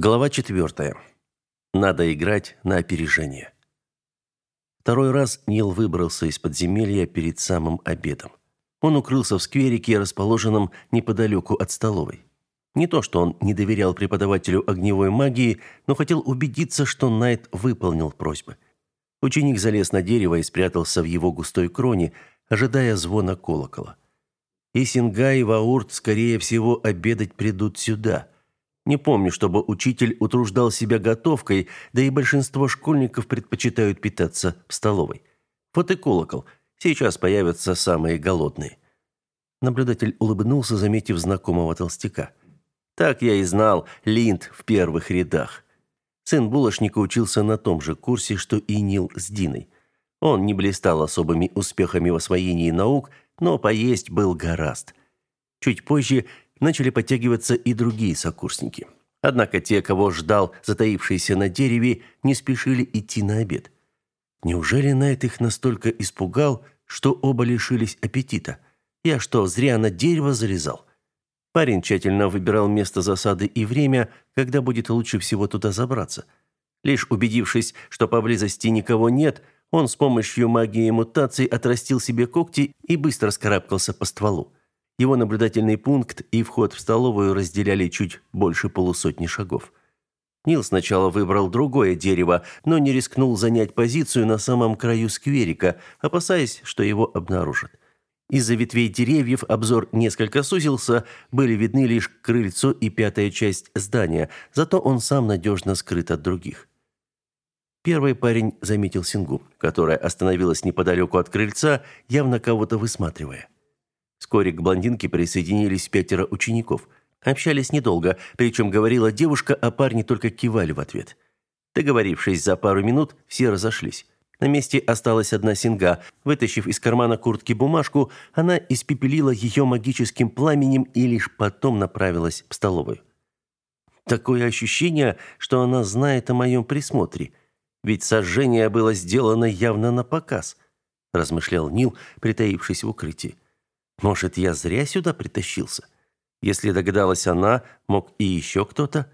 Глава четвертая. Надо играть на опережение. Второй раз Нил выбрался из подземелья перед самым обедом. Он укрылся в скверике, расположенном неподалеку от столовой. Не то, что он не доверял преподавателю огневой магии, но хотел убедиться, что Найт выполнил просьбы. Ученик залез на дерево и спрятался в его густой кроне, ожидая звона колокола. И Синга и Ваурт, скорее всего, обедать придут сюда – не помню, чтобы учитель утруждал себя готовкой, да и большинство школьников предпочитают питаться в столовой. Вот и колокол. Сейчас появятся самые голодные. Наблюдатель улыбнулся, заметив знакомого толстяка. Так я и знал, Линд в первых рядах. Сын булочника учился на том же курсе, что и Нил с Диной. Он не блистал особыми успехами в освоении наук, но поесть был гораст. Чуть позже начали подтягиваться и другие сокурсники. Однако те, кого ждал затаившийся на дереве, не спешили идти на обед. Неужели Найт их настолько испугал, что оба лишились аппетита? Я что, зря на дерево залезал? Парень тщательно выбирал место засады и время, когда будет лучше всего туда забраться. Лишь убедившись, что поблизости никого нет, он с помощью магии мутаций отрастил себе когти и быстро скарабкался по стволу. Его наблюдательный пункт и вход в столовую разделяли чуть больше полусотни шагов. Нил сначала выбрал другое дерево, но не рискнул занять позицию на самом краю скверика, опасаясь, что его обнаружат. Из-за ветвей деревьев обзор несколько сузился, были видны лишь крыльцо и пятая часть здания, зато он сам надежно скрыт от других. Первый парень заметил Сингу, которая остановилась неподалеку от крыльца, явно кого-то высматривая. Вскоре к блондинке присоединились пятеро учеников. Общались недолго, причем говорила девушка, а парни только кивали в ответ. Договорившись за пару минут, все разошлись. На месте осталась одна синга. Вытащив из кармана куртки бумажку, она испепелила ее магическим пламенем и лишь потом направилась в столовую. Такое ощущение, что она знает о моем присмотре. Ведь сожжение было сделано явно на показ, размышлял Нил, притаившись в укрытии. Может, я зря сюда притащился? Если догадалась она, мог и еще кто-то.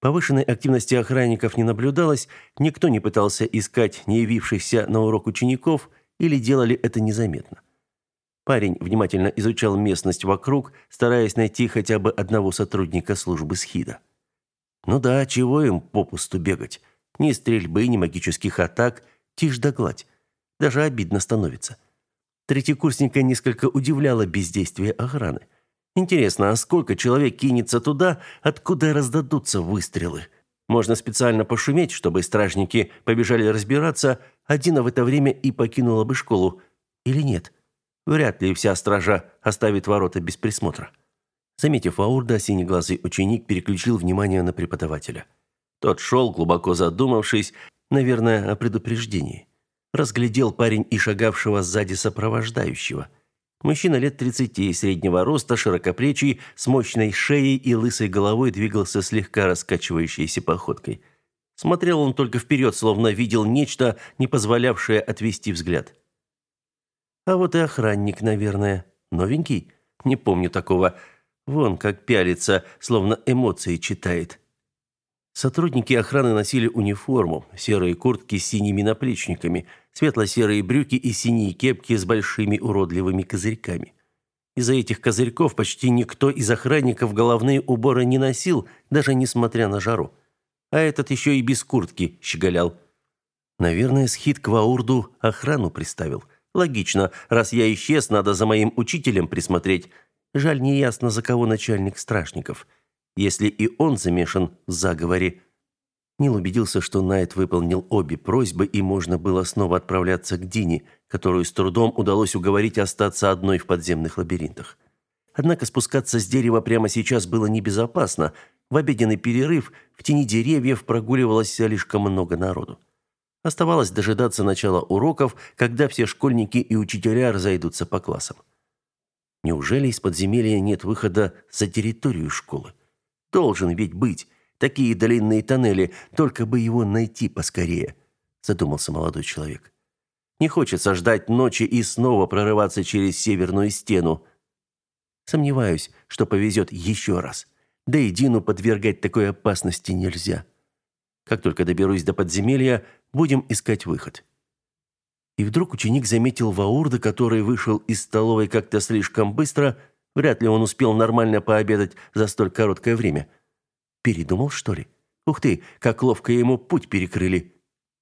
Повышенной активности охранников не наблюдалось, никто не пытался искать не явившихся на урок учеников или делали это незаметно. Парень внимательно изучал местность вокруг, стараясь найти хотя бы одного сотрудника службы СХИДа. Ну да, чего им попусту бегать? Ни стрельбы, ни магических атак, тишь да гладь. Даже обидно становится. Третьекурсника несколько удивляло бездействие охраны. Интересно, а сколько человек кинется туда, откуда раздадутся выстрелы? Можно специально пошуметь, чтобы стражники побежали разбираться, а в это время и покинула бы школу. Или нет? Вряд ли вся стража оставит ворота без присмотра. Заметив Аурда, синеглазый ученик переключил внимание на преподавателя. Тот шел, глубоко задумавшись, наверное, о предупреждении разглядел парень и шагавшего сзади сопровождающего. Мужчина лет тридцати, среднего роста, широкоплечий, с мощной шеей и лысой головой двигался слегка раскачивающейся походкой. Смотрел он только вперед, словно видел нечто, не позволявшее отвести взгляд. А вот и охранник, наверное. Новенький? Не помню такого. Вон как пялится, словно эмоции читает. Сотрудники охраны носили униформу, серые куртки с синими наплечниками, светло-серые брюки и синие кепки с большими уродливыми козырьками. Из-за этих козырьков почти никто из охранников головные уборы не носил, даже несмотря на жару. А этот еще и без куртки щеголял. Наверное, схит к Ваурду охрану приставил. Логично, раз я исчез, надо за моим учителем присмотреть. Жаль, неясно, за кого начальник страшников если и он замешан в заговоре. Нил убедился, что Найт выполнил обе просьбы, и можно было снова отправляться к Дине, которую с трудом удалось уговорить остаться одной в подземных лабиринтах. Однако спускаться с дерева прямо сейчас было небезопасно. В обеденный перерыв в тени деревьев прогуливалось слишком много народу. Оставалось дожидаться начала уроков, когда все школьники и учителя разойдутся по классам. Неужели из подземелья нет выхода за территорию школы? Должен ведь быть. Такие длинные тоннели, только бы его найти поскорее, задумался молодой человек. Не хочется ждать ночи и снова прорываться через северную стену. Сомневаюсь, что повезет еще раз. Да и Дину подвергать такой опасности нельзя. Как только доберусь до подземелья, будем искать выход. И вдруг ученик заметил Ваурда, который вышел из столовой как-то слишком быстро. Вряд ли он успел нормально пообедать за столь короткое время. Передумал, что ли? Ух ты, как ловко ему путь перекрыли.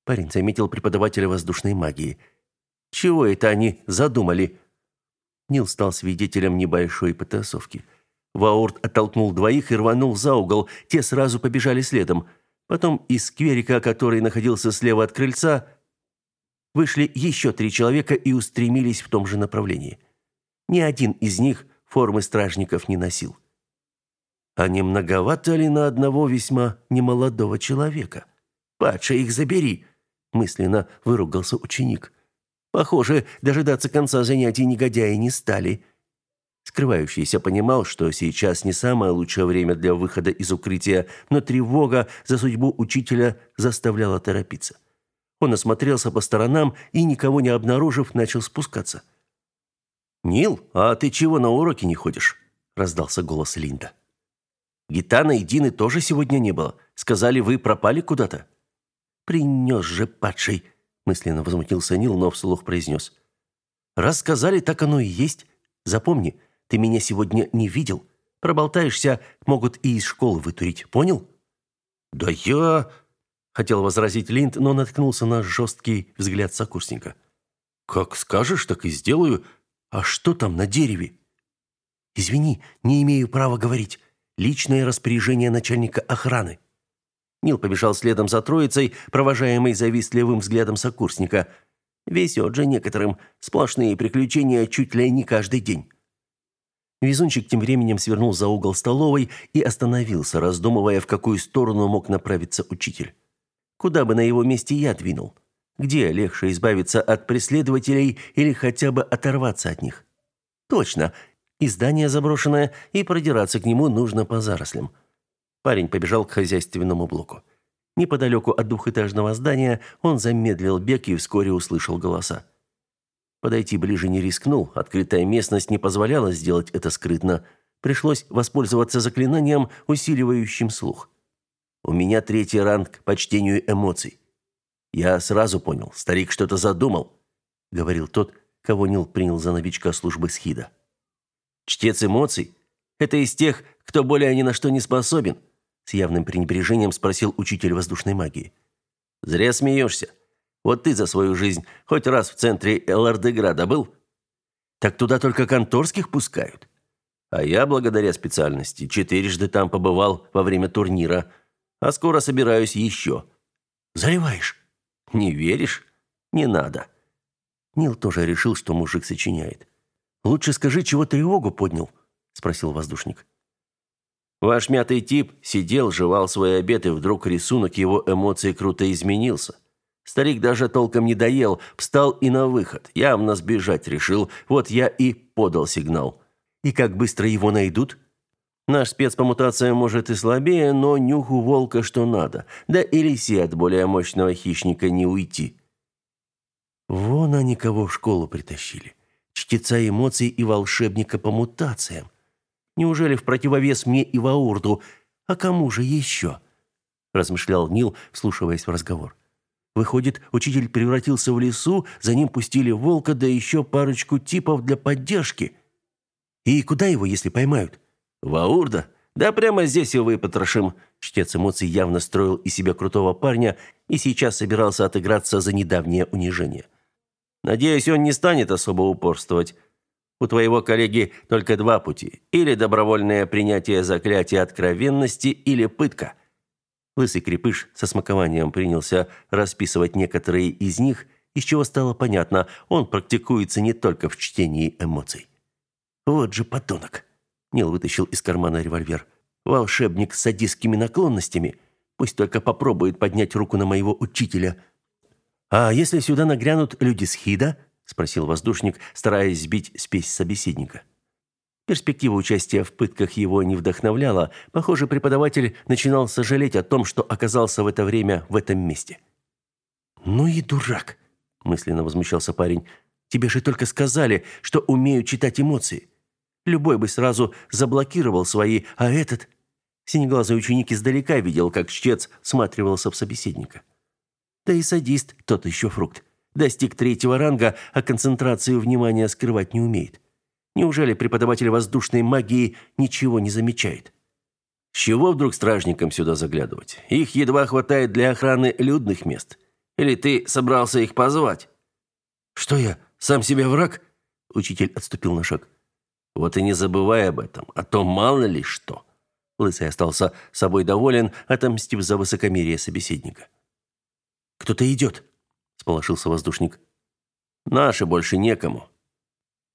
Парень заметил преподавателя воздушной магии. Чего это они задумали? Нил стал свидетелем небольшой потасовки. Ваурд оттолкнул двоих и рванул за угол. Те сразу побежали следом. Потом из скверика, который находился слева от крыльца, вышли еще три человека и устремились в том же направлении. Ни один из них формы стражников не носил. А не многовато ли на одного весьма немолодого человека? «Патша, их забери!» – мысленно выругался ученик. Похоже, дожидаться конца занятий негодяи не стали. Скрывающийся понимал, что сейчас не самое лучшее время для выхода из укрытия, но тревога за судьбу учителя заставляла торопиться. Он осмотрелся по сторонам и, никого не обнаружив, начал спускаться. «Нил, а ты чего на уроки не ходишь?» – раздался голос Линда. «Гитана и Дины тоже сегодня не было. Сказали, вы пропали куда-то?» «Принес же падший!» мысленно возмутился Нил, но вслух произнес. «Раз сказали, так оно и есть. Запомни, ты меня сегодня не видел. Проболтаешься, могут и из школы вытурить, понял?» «Да я...» — хотел возразить Линд, но наткнулся на жесткий взгляд сокурсника. «Как скажешь, так и сделаю. А что там на дереве?» «Извини, не имею права говорить. Личное распоряжение начальника охраны». Нил побежал следом за троицей, провожаемый завистливым взглядом сокурсника. Везет же некоторым. Сплошные приключения чуть ли не каждый день. Везунчик тем временем свернул за угол столовой и остановился, раздумывая, в какую сторону мог направиться учитель. Куда бы на его месте я двинул? Где легче избавиться от преследователей или хотя бы оторваться от них? Точно, издание заброшенное, и продираться к нему нужно по зарослям. Парень побежал к хозяйственному блоку. Неподалеку от двухэтажного здания он замедлил бег и вскоре услышал голоса. Подойти ближе не рискнул, открытая местность не позволяла сделать это скрытно. Пришлось воспользоваться заклинанием, усиливающим слух. У меня третий ранг по чтению эмоций. Я сразу понял, старик что-то задумал, говорил тот, кого Нил принял за новичка службы Схида. Чтец эмоций это из тех, кто более ни на что не способен, с явным пренебрежением спросил учитель воздушной магии. Зря смеешься. Вот ты за свою жизнь хоть раз в центре Элардеграда был? Так туда только конторских пускают. А я, благодаря специальности, четырежды там побывал во время турнира, а скоро собираюсь еще. Заливаешь? Не веришь? Не надо. Нил тоже решил, что мужик сочиняет. Лучше скажи, чего тревогу поднял, спросил воздушник. Ваш мятый тип сидел, жевал свой обед, и вдруг рисунок его эмоций круто изменился. Старик даже толком не доел, встал и на выход. Явно сбежать решил. Вот я и подал сигнал. И как быстро его найдут? Наш спец по мутациям может и слабее, но нюху волка что надо. Да и лисе от более мощного хищника не уйти. Вон они кого в школу притащили. Чтеца эмоций и волшебника по мутациям. Неужели в противовес мне и Ваурду? А кому же еще?» размышлял Нил, вслушиваясь в разговор. Выходит, учитель превратился в лесу, за ним пустили волка, да еще парочку типов для поддержки. И куда его, если поймают? Ваурда? Да прямо здесь его выпотрошим. Чтец эмоций явно строил из себя крутого парня и сейчас собирался отыграться за недавнее унижение. Надеюсь, он не станет особо упорствовать. У твоего коллеги только два пути: или добровольное принятие заклятия откровенности, или пытка. Лысый крепыш со смакованием принялся расписывать некоторые из них, из чего стало понятно, он практикуется не только в чтении эмоций. Вот же подонок. Нил вытащил из кармана револьвер. Волшебник с садистскими наклонностями. Пусть только попробует поднять руку на моего учителя. А если сюда нагрянут люди с Хида, спросил воздушник, стараясь сбить спесь собеседника. Перспектива участия в пытках его не вдохновляла. Похоже, преподаватель начинал сожалеть о том, что оказался в это время в этом месте. «Ну и дурак!» – мысленно возмущался парень. «Тебе же только сказали, что умею читать эмоции. Любой бы сразу заблокировал свои, а этот...» Синеглазый ученик издалека видел, как чтец всматривался в собеседника. Да и садист тот еще фрукт. Достиг третьего ранга, а концентрацию внимания скрывать не умеет. Неужели преподаватель воздушной магии ничего не замечает? С чего вдруг стражникам сюда заглядывать? Их едва хватает для охраны людных мест. Или ты собрался их позвать? Что я, сам себе враг? Учитель отступил на шаг. Вот и не забывай об этом, а то мало ли что. Лысый остался собой доволен, отомстив за высокомерие собеседника. «Кто-то идет», — сполошился воздушник. «Наши больше некому».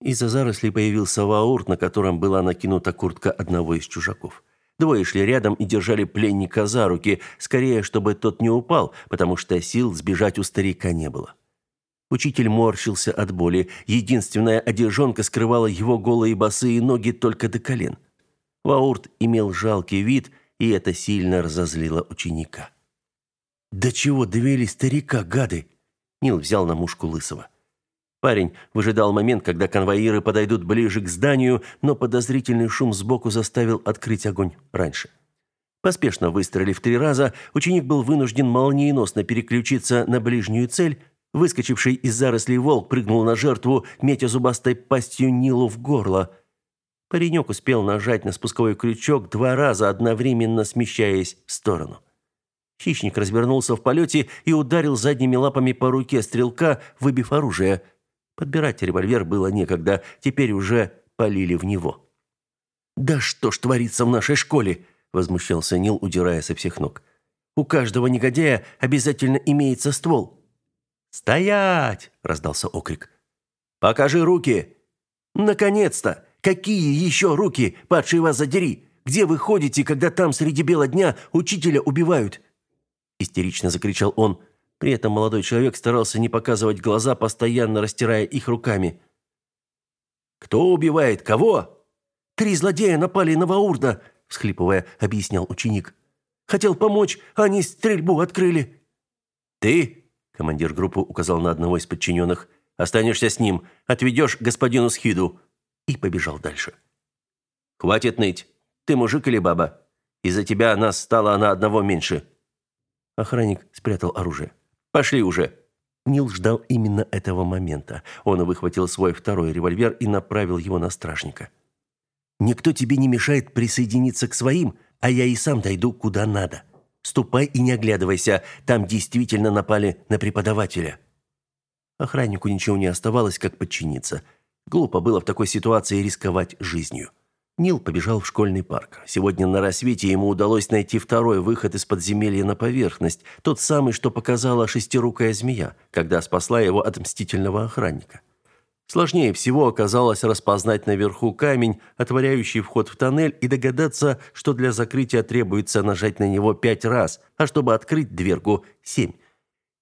Из-за зарослей появился ваурт, на котором была накинута куртка одного из чужаков. Двое шли рядом и держали пленника за руки, скорее, чтобы тот не упал, потому что сил сбежать у старика не было. Учитель морщился от боли. Единственная одежонка скрывала его голые босые ноги только до колен. Ваурт имел жалкий вид, и это сильно разозлило ученика. «Да чего довели старика, гады?» Нил взял на мушку Лысого. Парень выжидал момент, когда конвоиры подойдут ближе к зданию, но подозрительный шум сбоку заставил открыть огонь раньше. Поспешно выстрелив три раза, ученик был вынужден молниеносно переключиться на ближнюю цель. Выскочивший из зарослей волк прыгнул на жертву, метя зубастой пастью Нилу в горло. Паренек успел нажать на спусковой крючок два раза, одновременно смещаясь в сторону. Хищник развернулся в полете и ударил задними лапами по руке стрелка, выбив оружие – Подбирать револьвер было некогда, теперь уже полили в него. «Да что ж творится в нашей школе?» – возмущался Нил, удирая со всех ног. «У каждого негодяя обязательно имеется ствол». «Стоять!» – раздался окрик. «Покажи руки!» «Наконец-то! Какие еще руки, падший вас задери? Где вы ходите, когда там среди бела дня учителя убивают?» Истерично закричал он. При этом молодой человек старался не показывать глаза, постоянно растирая их руками. «Кто убивает? Кого?» «Три злодея напали на Ваурда», – всхлипывая, объяснял ученик. «Хотел помочь, а они стрельбу открыли». «Ты?» – командир группы указал на одного из подчиненных. «Останешься с ним, отведешь господину Схиду». И побежал дальше. «Хватит ныть. Ты мужик или баба? Из-за тебя нас стало на одного меньше». Охранник спрятал оружие. Пошли уже. Нил ждал именно этого момента. Он выхватил свой второй револьвер и направил его на стражника. Никто тебе не мешает присоединиться к своим, а я и сам дойду куда надо. Ступай и не оглядывайся, там действительно напали на преподавателя. Охраннику ничего не оставалось, как подчиниться. Глупо было в такой ситуации рисковать жизнью. Нил побежал в школьный парк. Сегодня на рассвете ему удалось найти второй выход из подземелья на поверхность, тот самый, что показала шестирукая змея, когда спасла его от мстительного охранника. Сложнее всего оказалось распознать наверху камень, отворяющий вход в тоннель, и догадаться, что для закрытия требуется нажать на него пять раз, а чтобы открыть дверку – семь.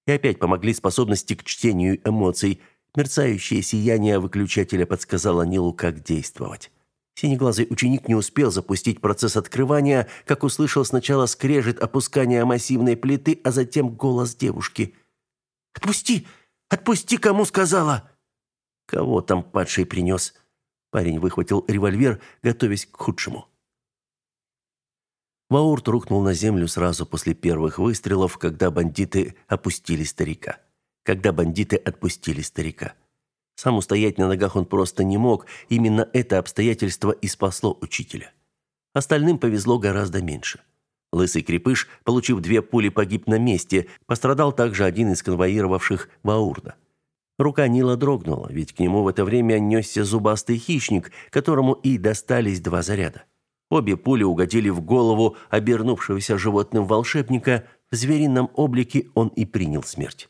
И опять помогли способности к чтению эмоций. Мерцающее сияние выключателя подсказало Нилу, как действовать. Синеглазый ученик не успел запустить процесс открывания, как услышал сначала скрежет опускания массивной плиты, а затем голос девушки. «Отпусти! Отпусти, кому сказала!» «Кого там падший принес?» Парень выхватил револьвер, готовясь к худшему. Ваурт рухнул на землю сразу после первых выстрелов, когда бандиты опустили старика. Когда бандиты отпустили старика. Сам устоять на ногах он просто не мог, именно это обстоятельство и спасло учителя. Остальным повезло гораздо меньше. Лысый крепыш, получив две пули, погиб на месте, пострадал также один из конвоировавших Баурда. Рука Нила дрогнула, ведь к нему в это время несся зубастый хищник, которому и достались два заряда. Обе пули угодили в голову обернувшегося животным волшебника, в зверином облике он и принял смерть.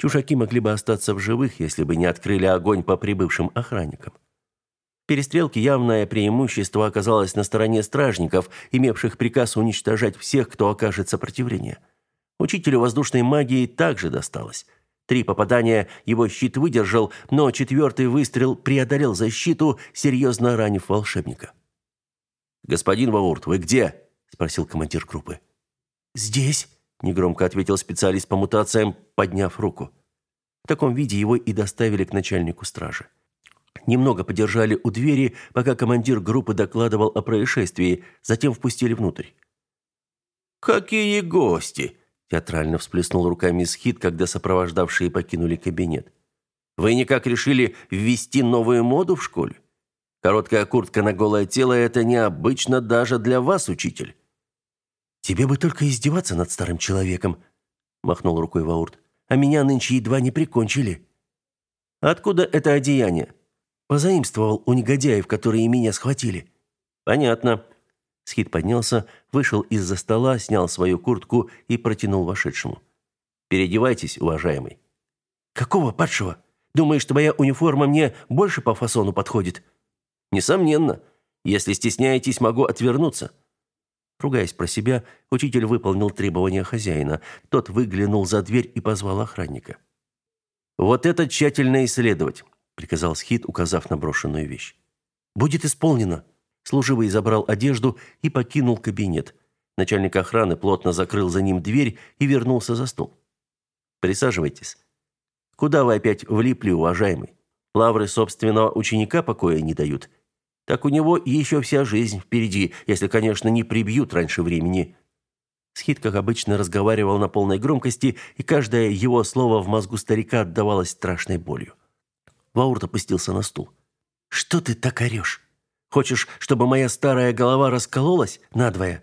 Чужаки могли бы остаться в живых, если бы не открыли огонь по прибывшим охранникам. В перестрелке явное преимущество оказалось на стороне стражников, имевших приказ уничтожать всех, кто окажет сопротивление. Учителю воздушной магии также досталось. Три попадания его щит выдержал, но четвертый выстрел преодолел защиту, серьезно ранив волшебника. «Господин Ваурт, вы где?» – спросил командир группы. «Здесь», негромко ответил специалист по мутациям, подняв руку. В таком виде его и доставили к начальнику стражи. Немного подержали у двери, пока командир группы докладывал о происшествии, затем впустили внутрь. Какие гости? Театрально всплеснул руками Схит, когда сопровождавшие покинули кабинет. Вы никак решили ввести новую моду в школе? Короткая куртка на голое тело – это необычно даже для вас, учитель. Тебе бы только издеваться над старым человеком, махнул рукой Ваурт. А меня нынче едва не прикончили. Откуда это одеяние? Позаимствовал у негодяев, которые меня схватили. Понятно. Схит поднялся, вышел из-за стола, снял свою куртку и протянул вошедшему. Переодевайтесь, уважаемый. Какого падшего? Думаешь, твоя униформа мне больше по фасону подходит? Несомненно. Если стесняетесь, могу отвернуться. Ругаясь про себя, учитель выполнил требования хозяина. Тот выглянул за дверь и позвал охранника. Вот это тщательно исследовать, приказал Схит, указав на брошенную вещь. Будет исполнено. Служивый забрал одежду и покинул кабинет. Начальник охраны плотно закрыл за ним дверь и вернулся за стол. Присаживайтесь. Куда вы опять влипли, уважаемый? Лавры собственного ученика покоя не дают. Так у него еще вся жизнь впереди, если, конечно, не прибьют раньше времени. Схит, как обычно, разговаривал на полной громкости, и каждое его слово в мозгу старика отдавалось страшной болью. Ваурт опустился на стул. «Что ты так орешь? Хочешь, чтобы моя старая голова раскололась надвое?»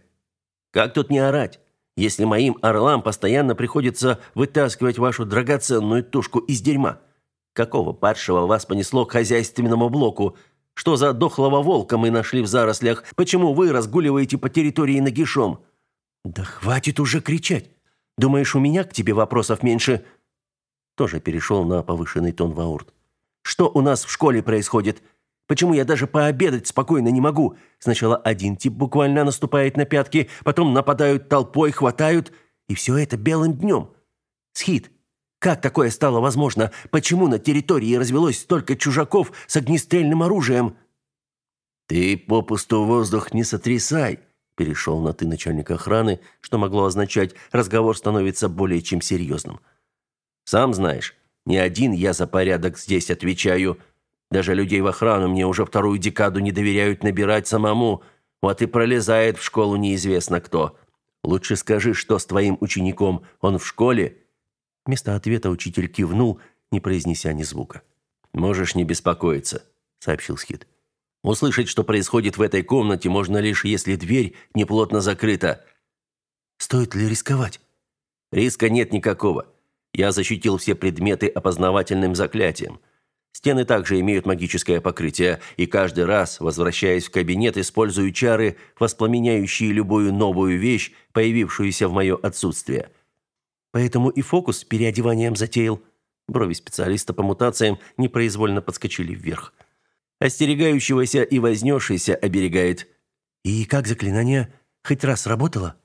«Как тут не орать, если моим орлам постоянно приходится вытаскивать вашу драгоценную тушку из дерьма? Какого падшего вас понесло к хозяйственному блоку? Что за дохлого волка мы нашли в зарослях? Почему вы разгуливаете по территории нагишом?» «Да хватит уже кричать! Думаешь, у меня к тебе вопросов меньше?» Тоже перешел на повышенный тон Ваурт. «Что у нас в школе происходит? Почему я даже пообедать спокойно не могу? Сначала один тип буквально наступает на пятки, потом нападают толпой, хватают, и все это белым днем. Схит, как такое стало возможно? Почему на территории развелось столько чужаков с огнестрельным оружием?» «Ты попусту воздух не сотрясай», перешел на ты начальник охраны, что могло означать, разговор становится более чем серьезным. Сам знаешь, не один я за порядок здесь отвечаю. Даже людей в охрану мне уже вторую декаду не доверяют набирать самому. Вот и пролезает в школу неизвестно кто. Лучше скажи, что с твоим учеником? Он в школе?» Вместо ответа учитель кивнул, не произнеся ни звука. «Можешь не беспокоиться», — сообщил Скит. Услышать, что происходит в этой комнате, можно лишь, если дверь неплотно закрыта. Стоит ли рисковать? Риска нет никакого. Я защитил все предметы опознавательным заклятием. Стены также имеют магическое покрытие, и каждый раз, возвращаясь в кабинет, использую чары, воспламеняющие любую новую вещь, появившуюся в мое отсутствие. Поэтому и фокус с переодеванием затеял. Брови специалиста по мутациям непроизвольно подскочили вверх. Остерегающегося и вознесшийся оберегает. И как заклинание? Хоть раз работало?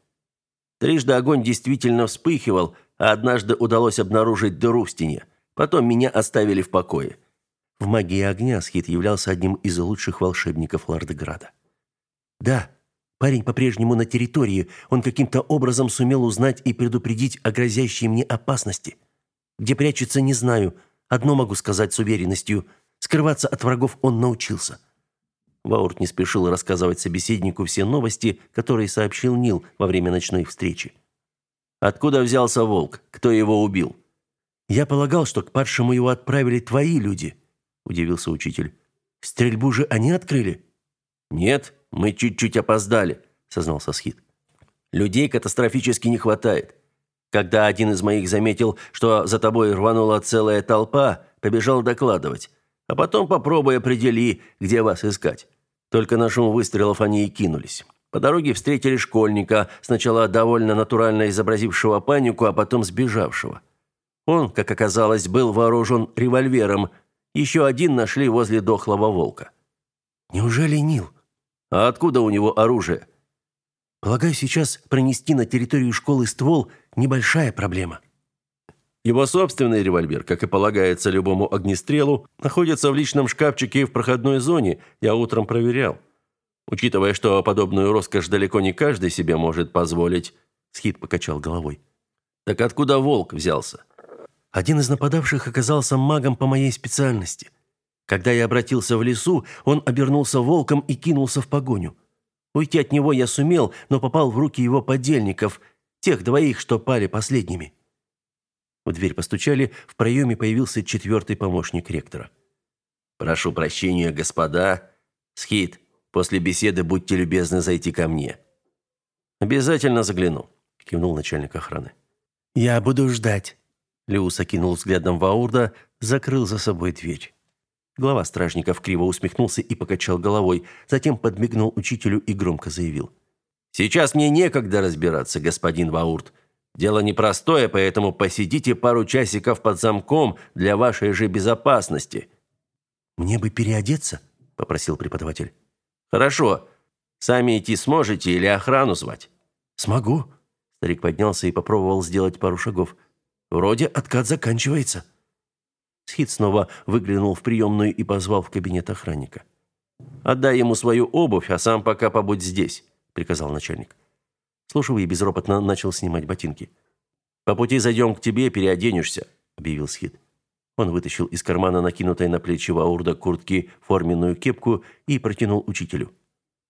Трижды огонь действительно вспыхивал, а однажды удалось обнаружить дыру в стене. Потом меня оставили в покое. В магии огня Схит являлся одним из лучших волшебников Лардеграда. Да, парень по-прежнему на территории. Он каким-то образом сумел узнать и предупредить о грозящей мне опасности. Где прячется, не знаю. Одно могу сказать с уверенностью – Скрываться от врагов он научился. Ваурт не спешил рассказывать собеседнику все новости, которые сообщил Нил во время ночной встречи. «Откуда взялся волк? Кто его убил?» «Я полагал, что к падшему его отправили твои люди», – удивился учитель. «Стрельбу же они открыли?» «Нет, мы чуть-чуть опоздали», – сознался Схит. «Людей катастрофически не хватает. Когда один из моих заметил, что за тобой рванула целая толпа, побежал докладывать. А потом попробуй определи, где вас искать. Только на шум выстрелов они и кинулись. По дороге встретили школьника, сначала довольно натурально изобразившего панику, а потом сбежавшего. Он, как оказалось, был вооружен револьвером. Еще один нашли возле дохлого волка. Неужели Нил? А откуда у него оружие? Полагаю, сейчас пронести на территорию школы ствол небольшая проблема. Его собственный револьвер, как и полагается любому огнестрелу, находится в личном шкафчике в проходной зоне, я утром проверял. Учитывая, что подобную роскошь далеко не каждый себе может позволить, Схит покачал головой. Так откуда волк взялся? Один из нападавших оказался магом по моей специальности. Когда я обратился в лесу, он обернулся волком и кинулся в погоню. Уйти от него я сумел, но попал в руки его подельников – Тех двоих, что пали последними. В дверь постучали, в проеме появился четвертый помощник ректора. «Прошу прощения, господа. Схит, после беседы будьте любезны зайти ко мне». «Обязательно загляну», – кивнул начальник охраны. «Я буду ждать». Леус окинул взглядом Ваурда, закрыл за собой дверь. Глава стражников криво усмехнулся и покачал головой, затем подмигнул учителю и громко заявил. «Сейчас мне некогда разбираться, господин Ваурд. Дело непростое, поэтому посидите пару часиков под замком для вашей же безопасности». «Мне бы переодеться?» – попросил преподаватель. «Хорошо. Сами идти сможете или охрану звать?» «Смогу». Старик поднялся и попробовал сделать пару шагов. «Вроде откат заканчивается». Схит снова выглянул в приемную и позвал в кабинет охранника. «Отдай ему свою обувь, а сам пока побудь здесь», — приказал начальник. Слушавый безропотно начал снимать ботинки. «По пути зайдем к тебе, переоденешься», — объявил Схит. Он вытащил из кармана накинутой на плечи Ваурда куртки форменную кепку и протянул учителю.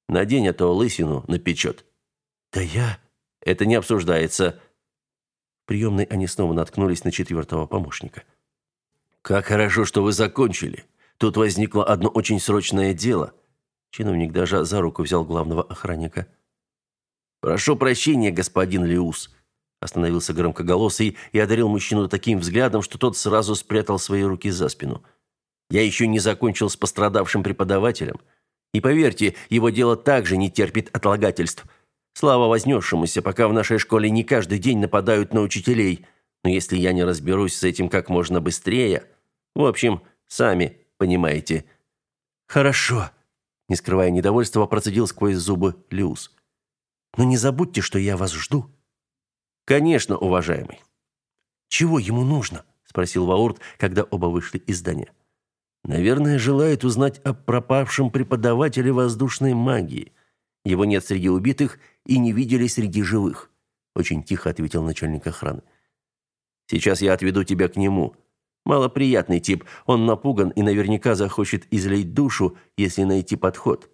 «Надень, а то лысину напечет». «Да я...» «Это не обсуждается». В приемной они снова наткнулись на четвертого помощника. «Как хорошо, что вы закончили. Тут возникло одно очень срочное дело». Чиновник даже за руку взял главного охранника. «Прошу прощения, господин Леус», – остановился громкоголосый и одарил мужчину таким взглядом, что тот сразу спрятал свои руки за спину. «Я еще не закончил с пострадавшим преподавателем. И поверьте, его дело также не терпит отлагательств. Слава вознесшемуся, пока в нашей школе не каждый день нападают на учителей. Но если я не разберусь с этим как можно быстрее... В общем, сами понимаете». «Хорошо», – не скрывая недовольства, процедил сквозь зубы Люс. «Но не забудьте, что я вас жду». «Конечно, уважаемый». «Чего ему нужно?» – спросил Ваурт, когда оба вышли из здания. «Наверное, желает узнать о пропавшем преподавателе воздушной магии. Его нет среди убитых и не видели среди живых», – очень тихо ответил начальник охраны. Сейчас я отведу тебя к нему. Малоприятный тип. Он напуган и наверняка захочет излить душу, если найти подход.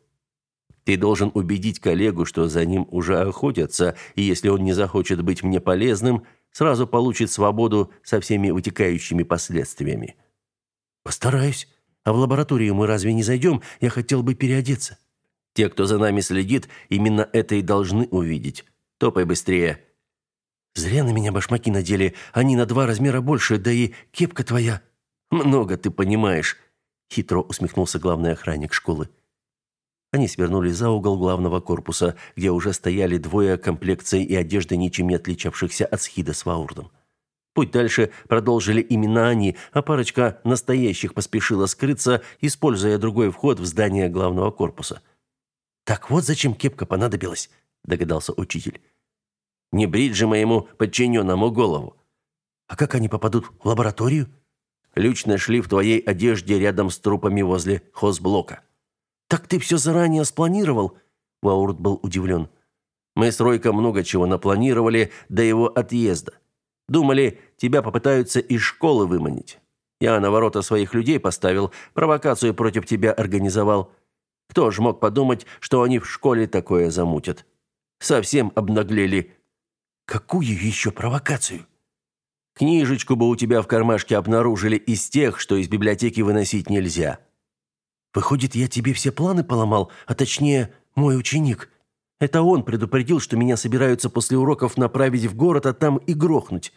Ты должен убедить коллегу, что за ним уже охотятся, и если он не захочет быть мне полезным, сразу получит свободу со всеми вытекающими последствиями. Постараюсь. А в лабораторию мы разве не зайдем? Я хотел бы переодеться. Те, кто за нами следит, именно это и должны увидеть. Топай быстрее. Зря на меня башмаки надели, они на два размера больше, да и кепка твоя. Много ты понимаешь, хитро усмехнулся главный охранник школы. Они свернули за угол главного корпуса, где уже стояли двое комплекций и одежды ничем не отличавшихся от схида с Ваурдом. Путь дальше продолжили именно они, а парочка настоящих поспешила скрыться, используя другой вход в здание главного корпуса. «Так вот зачем кепка понадобилась», – догадался учитель. Не брить же моему подчиненному голову. А как они попадут в лабораторию? Ключ нашли в твоей одежде рядом с трупами возле хозблока. Так ты все заранее спланировал? Ваурт был удивлен. Мы с Ройко много чего напланировали до его отъезда. Думали, тебя попытаются из школы выманить. Я на ворота своих людей поставил, провокацию против тебя организовал. Кто ж мог подумать, что они в школе такое замутят? Совсем обнаглели. Какую еще провокацию? Книжечку бы у тебя в кармашке обнаружили из тех, что из библиотеки выносить нельзя. Выходит, я тебе все планы поломал, а точнее, мой ученик. Это он предупредил, что меня собираются после уроков направить в город, а там и грохнуть.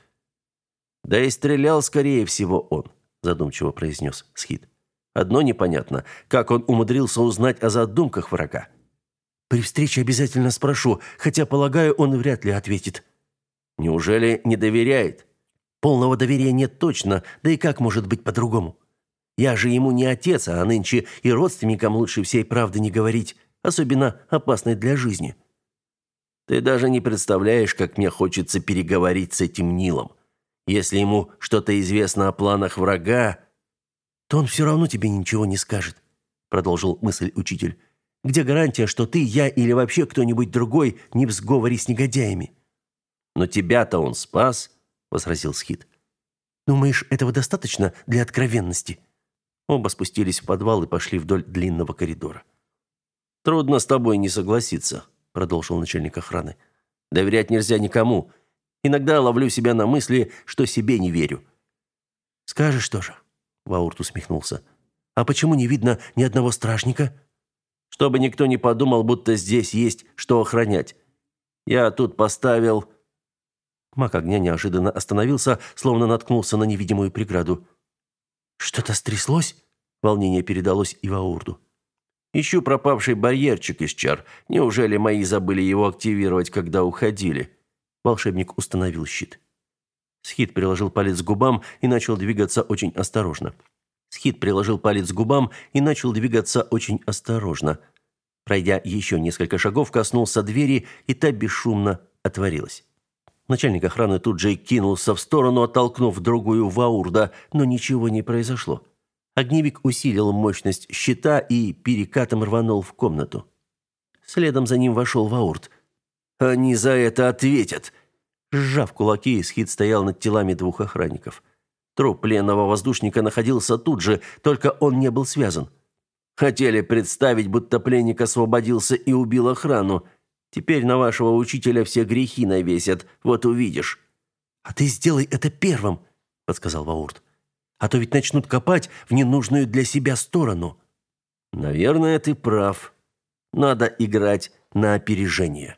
Да и стрелял, скорее всего, он, задумчиво произнес Схит. Одно непонятно, как он умудрился узнать о задумках врага. При встрече обязательно спрошу, хотя, полагаю, он вряд ли ответит. Неужели не доверяет? Полного доверия нет точно, да и как может быть по-другому? Я же ему не отец, а нынче и родственникам лучше всей правды не говорить, особенно опасной для жизни. Ты даже не представляешь, как мне хочется переговорить с этим Нилом. Если ему что-то известно о планах врага, то он все равно тебе ничего не скажет, продолжил мысль учитель. Где гарантия, что ты, я или вообще кто-нибудь другой не в сговоре с негодяями? Но тебя-то он спас, возразил Схит. Думаешь, этого достаточно для откровенности? Оба спустились в подвал и пошли вдоль длинного коридора. Трудно с тобой не согласиться, продолжил начальник охраны. Доверять нельзя никому. Иногда ловлю себя на мысли, что себе не верю. Скажешь тоже, Ваурт усмехнулся. А почему не видно ни одного стражника? Чтобы никто не подумал, будто здесь есть что охранять. Я тут поставил Маг огня неожиданно остановился, словно наткнулся на невидимую преграду. Что-то стряслось? Волнение передалось и Ваурду. Ищу пропавший барьерчик из чар. Неужели мои забыли его активировать, когда уходили? Волшебник установил щит. Схит приложил палец к губам и начал двигаться очень осторожно. Схит приложил палец к губам и начал двигаться очень осторожно. Пройдя еще несколько шагов, коснулся двери, и та бесшумно отворилась. Начальник охраны тут же кинулся в сторону, оттолкнув другую Ваурда, но ничего не произошло. Огневик усилил мощность щита и перекатом рванул в комнату. Следом за ним вошел Ваурд. «Они за это ответят!» Сжав кулаки, Схит стоял над телами двух охранников. Труп пленного воздушника находился тут же, только он не был связан. Хотели представить, будто пленник освободился и убил охрану. Теперь на вашего учителя все грехи навесят, вот увидишь». «А ты сделай это первым», — подсказал Ваурт. «А то ведь начнут копать в ненужную для себя сторону». «Наверное, ты прав. Надо играть на опережение».